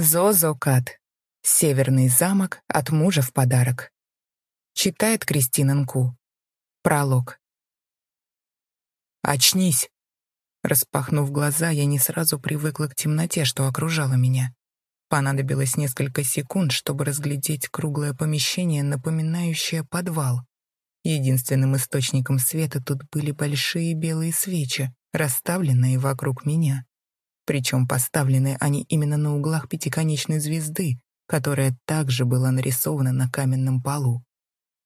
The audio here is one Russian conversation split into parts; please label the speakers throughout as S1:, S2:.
S1: Зозокат. Северный замок от мужа в подарок. Читает Кристина Нку. Пролог. «Очнись!» Распахнув глаза, я не сразу привыкла к темноте, что окружало меня. Понадобилось несколько секунд, чтобы разглядеть круглое помещение, напоминающее подвал. Единственным источником света тут были большие белые свечи, расставленные вокруг меня. Причем поставлены они именно на углах пятиконечной звезды, которая также была нарисована на каменном полу.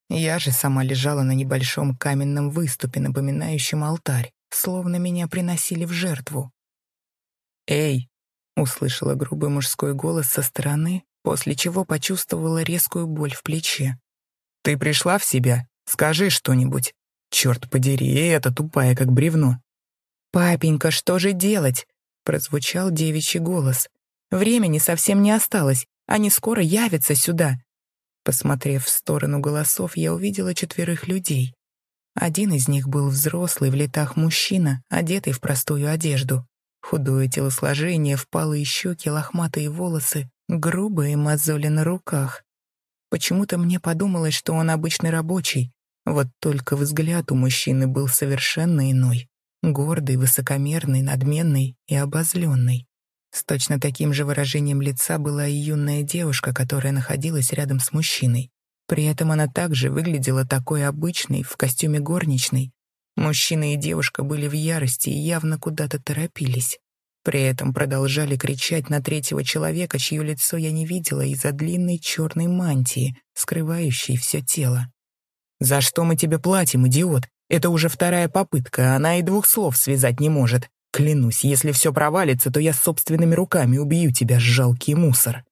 S1: Я же сама лежала на небольшом каменном выступе, напоминающем алтарь, словно меня приносили в жертву. «Эй!» — услышала грубый мужской голос со стороны, после чего почувствовала резкую боль в плече. «Ты пришла в себя? Скажи что-нибудь. Черт подери, это тупая, как бревно». «Папенька, что же делать? Прозвучал девичий голос. «Времени совсем не осталось, они скоро явятся сюда». Посмотрев в сторону голосов, я увидела четверых людей. Один из них был взрослый в летах мужчина, одетый в простую одежду. Худое телосложение, впалые щеки, лохматые волосы, грубые мозоли на руках. Почему-то мне подумалось, что он обычный рабочий, вот только взгляд у мужчины был совершенно иной. Гордый, высокомерный, надменный и обозленный. С точно таким же выражением лица была и юная девушка, которая находилась рядом с мужчиной. При этом она также выглядела такой обычной, в костюме горничной. Мужчина и девушка были в ярости и явно куда-то торопились. При этом продолжали кричать на третьего человека, чье лицо я не видела из-за длинной черной мантии, скрывающей все тело. «За что мы тебе платим, идиот? Это уже вторая попытка, она и двух слов связать не может. Клянусь, если все провалится, то я собственными руками убью тебя, жалкий мусор.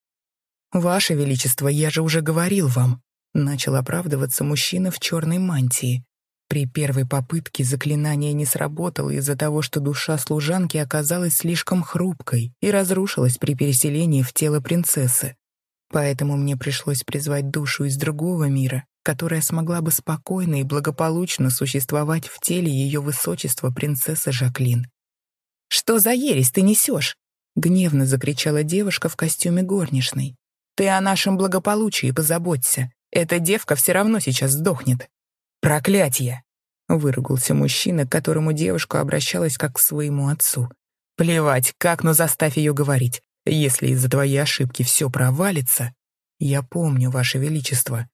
S1: Ваше Величество, я же уже говорил вам. Начал оправдываться мужчина в черной мантии. При первой попытке заклинание не сработало из-за того, что душа служанки оказалась слишком хрупкой и разрушилась при переселении в тело принцессы. Поэтому мне пришлось призвать душу из другого мира, которая смогла бы спокойно и благополучно существовать в теле ее высочества принцессы Жаклин. «Что за ересь ты несешь?» — гневно закричала девушка в костюме горничной. «Ты о нашем благополучии позаботься. Эта девка все равно сейчас сдохнет». «Проклятье!» — выругался мужчина, к которому девушка обращалась как к своему отцу. «Плевать, как, но заставь ее говорить. Если из-за твоей ошибки все провалится...» «Я помню, Ваше Величество»,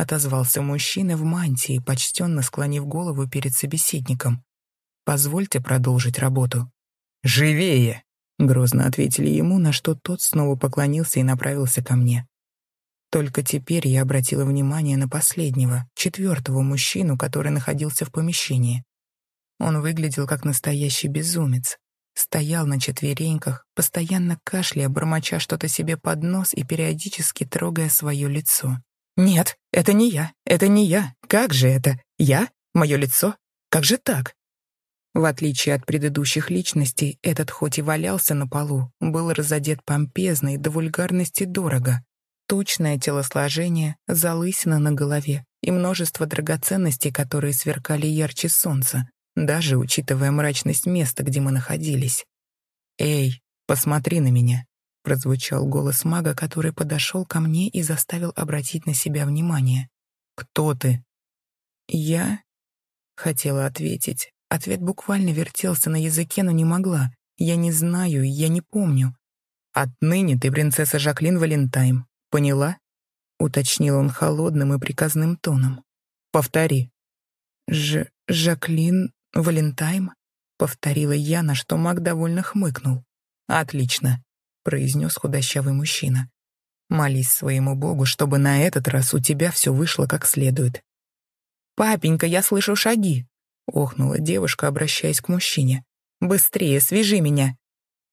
S1: отозвался мужчина в мантии, почтенно склонив голову перед собеседником. «Позвольте продолжить работу». «Живее!» — грозно ответили ему, на что тот снова поклонился и направился ко мне. Только теперь я обратила внимание на последнего, четвертого мужчину, который находился в помещении. Он выглядел как настоящий безумец. Стоял на четвереньках, постоянно кашляя, бормоча что-то себе под нос и периодически трогая свое лицо. «Нет, это не я, это не я. Как же это? Я? Мое лицо? Как же так?» В отличие от предыдущих личностей, этот хоть и валялся на полу, был разодет помпезно и до вульгарности дорого. Точное телосложение, залысина на голове и множество драгоценностей, которые сверкали ярче солнца, даже учитывая мрачность места, где мы находились. «Эй, посмотри на меня!» Прозвучал голос мага, который подошел ко мне и заставил обратить на себя внимание. «Кто ты?» «Я...» Хотела ответить. Ответ буквально вертелся на языке, но не могла. Я не знаю, я не помню. «Отныне ты принцесса Жаклин Валентайм. Поняла?» Уточнил он холодным и приказным тоном. «Повтори». «Ж... Жаклин Валентайм?» Повторила я, на что маг довольно хмыкнул. «Отлично. — произнес худощавый мужчина. «Молись своему Богу, чтобы на этот раз у тебя все вышло как следует». «Папенька, я слышу шаги!» — охнула девушка, обращаясь к мужчине. «Быстрее, свяжи меня!»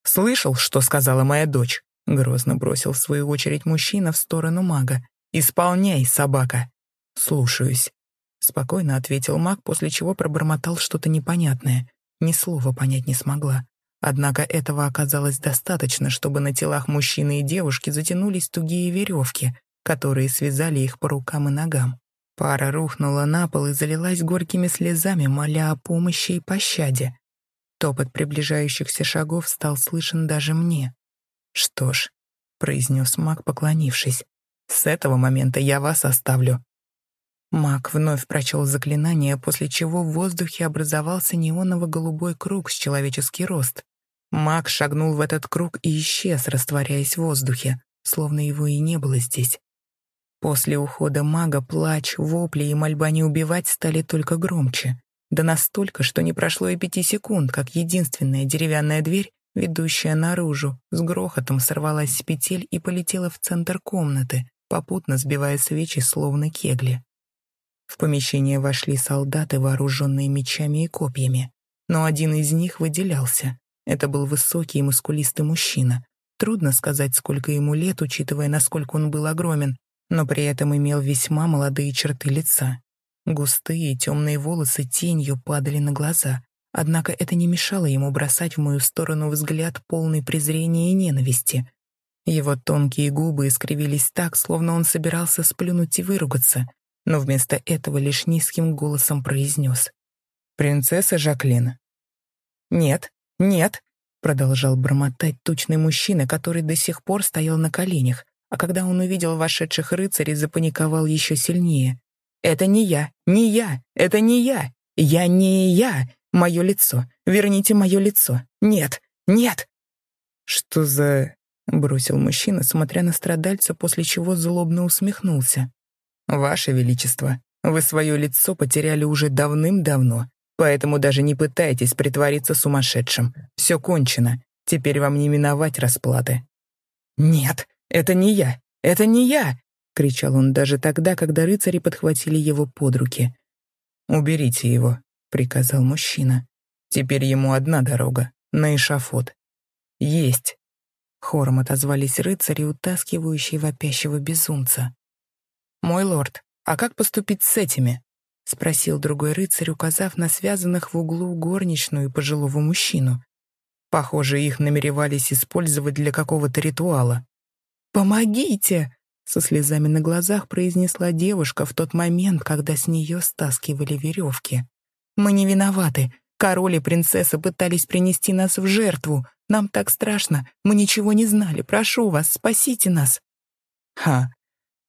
S1: «Слышал, что сказала моя дочь?» — грозно бросил в свою очередь мужчина в сторону мага. «Исполняй, собака!» «Слушаюсь», — спокойно ответил маг, после чего пробормотал что-то непонятное. Ни слова понять не смогла. Однако этого оказалось достаточно, чтобы на телах мужчины и девушки затянулись тугие веревки, которые связали их по рукам и ногам. Пара рухнула на пол и залилась горькими слезами, моля о помощи и пощаде. Топот приближающихся шагов стал слышен даже мне. Что ж, — произнес маг, поклонившись. «С этого момента я вас оставлю». Маг вновь прочел заклинание, после чего в воздухе образовался неоново-голубой круг с человеческий рост. Маг шагнул в этот круг и исчез, растворяясь в воздухе, словно его и не было здесь. После ухода мага плач, вопли и мольба не убивать стали только громче. Да настолько, что не прошло и пяти секунд, как единственная деревянная дверь, ведущая наружу, с грохотом сорвалась с петель и полетела в центр комнаты, попутно сбивая свечи, словно кегли. В помещение вошли солдаты, вооруженные мечами и копьями. Но один из них выделялся. Это был высокий и мускулистый мужчина. Трудно сказать, сколько ему лет, учитывая, насколько он был огромен, но при этом имел весьма молодые черты лица. Густые темные волосы тенью падали на глаза, однако это не мешало ему бросать в мою сторону взгляд полный презрения и ненависти. Его тонкие губы искривились так, словно он собирался сплюнуть и выругаться, но вместо этого лишь низким голосом произнес. «Принцесса Жаклин». «Нет, нет», — продолжал бормотать тучный мужчина, который до сих пор стоял на коленях, а когда он увидел вошедших рыцарей, запаниковал еще сильнее. «Это не я, не я, это не я, я не я, мое лицо, верните мое лицо, нет, нет!» «Что за...» — бросил мужчина, смотря на страдальца, после чего злобно усмехнулся. «Ваше Величество, вы свое лицо потеряли уже давным-давно, поэтому даже не пытайтесь притвориться сумасшедшим. Все кончено. Теперь вам не миновать расплаты». «Нет, это не я! Это не я!» — кричал он даже тогда, когда рыцари подхватили его под руки. «Уберите его», — приказал мужчина. «Теперь ему одна дорога, на эшафот». «Есть!» — хором отозвались рыцари, утаскивающие вопящего безумца. «Мой лорд, а как поступить с этими?» — спросил другой рыцарь, указав на связанных в углу горничную и пожилого мужчину. Похоже, их намеревались использовать для какого-то ритуала. «Помогите!» — со слезами на глазах произнесла девушка в тот момент, когда с нее стаскивали веревки. «Мы не виноваты. Король и принцесса пытались принести нас в жертву. Нам так страшно. Мы ничего не знали. Прошу вас, спасите нас». «Ха,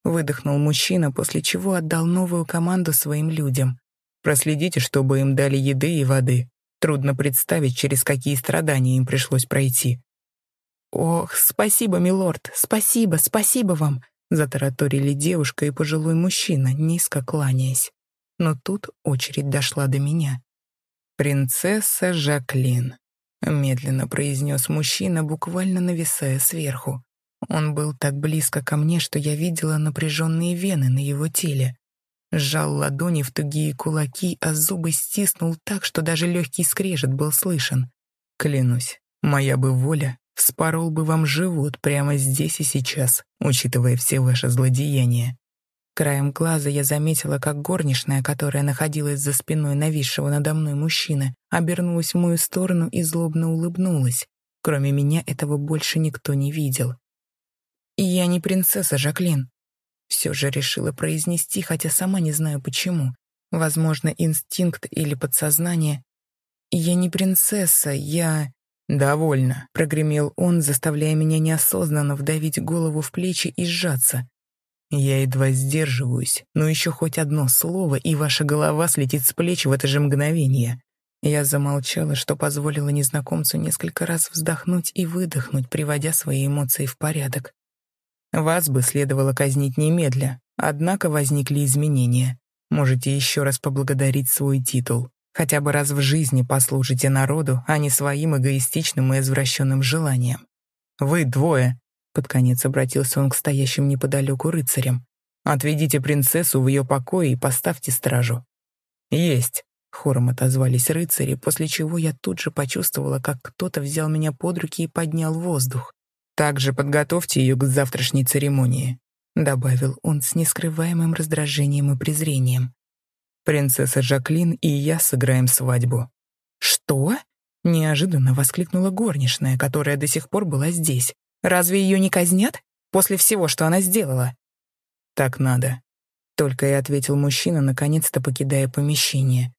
S1: Выдохнул мужчина, после чего отдал новую команду своим людям. «Проследите, чтобы им дали еды и воды. Трудно представить, через какие страдания им пришлось пройти». «Ох, спасибо, милорд, спасибо, спасибо вам!» Затараторили девушка и пожилой мужчина, низко кланяясь. Но тут очередь дошла до меня. «Принцесса Жаклин», — медленно произнес мужчина, буквально нависая сверху. Он был так близко ко мне, что я видела напряженные вены на его теле. Сжал ладони в тугие кулаки, а зубы стиснул так, что даже легкий скрежет был слышен. Клянусь, моя бы воля вспорол бы вам живот прямо здесь и сейчас, учитывая все ваши злодеяния. Краем глаза я заметила, как горничная, которая находилась за спиной нависшего надо мной мужчины, обернулась в мою сторону и злобно улыбнулась. Кроме меня этого больше никто не видел. «Я не принцесса, Жаклин». Все же решила произнести, хотя сама не знаю почему. Возможно, инстинкт или подсознание. «Я не принцесса, я...» «Довольно», — прогремел он, заставляя меня неосознанно вдавить голову в плечи и сжаться. Я едва сдерживаюсь, но еще хоть одно слово, и ваша голова слетит с плеч в это же мгновение. Я замолчала, что позволило незнакомцу несколько раз вздохнуть и выдохнуть, приводя свои эмоции в порядок. Вас бы следовало казнить немедля, однако возникли изменения. Можете еще раз поблагодарить свой титул. Хотя бы раз в жизни послужите народу, а не своим эгоистичным и извращенным желаниям. Вы двое, под конец обратился он к стоящим неподалеку рыцарям. Отведите принцессу в ее покое и поставьте стражу. Есть, хором отозвались рыцари, после чего я тут же почувствовала, как кто-то взял меня под руки и поднял воздух. Также подготовьте ее к завтрашней церемонии», — добавил он с нескрываемым раздражением и презрением. «Принцесса Жаклин и я сыграем свадьбу». «Что?» — неожиданно воскликнула горничная, которая до сих пор была здесь. «Разве ее не казнят? После всего, что она сделала?» «Так надо», — только и ответил мужчина, наконец-то покидая помещение.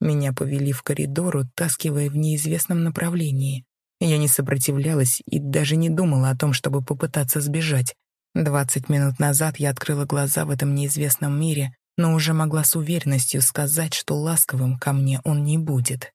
S1: Меня повели в коридор, утаскивая в неизвестном направлении. Я не сопротивлялась и даже не думала о том, чтобы попытаться сбежать. Двадцать минут назад я открыла глаза в этом неизвестном мире, но уже могла с уверенностью сказать, что ласковым ко мне он не будет.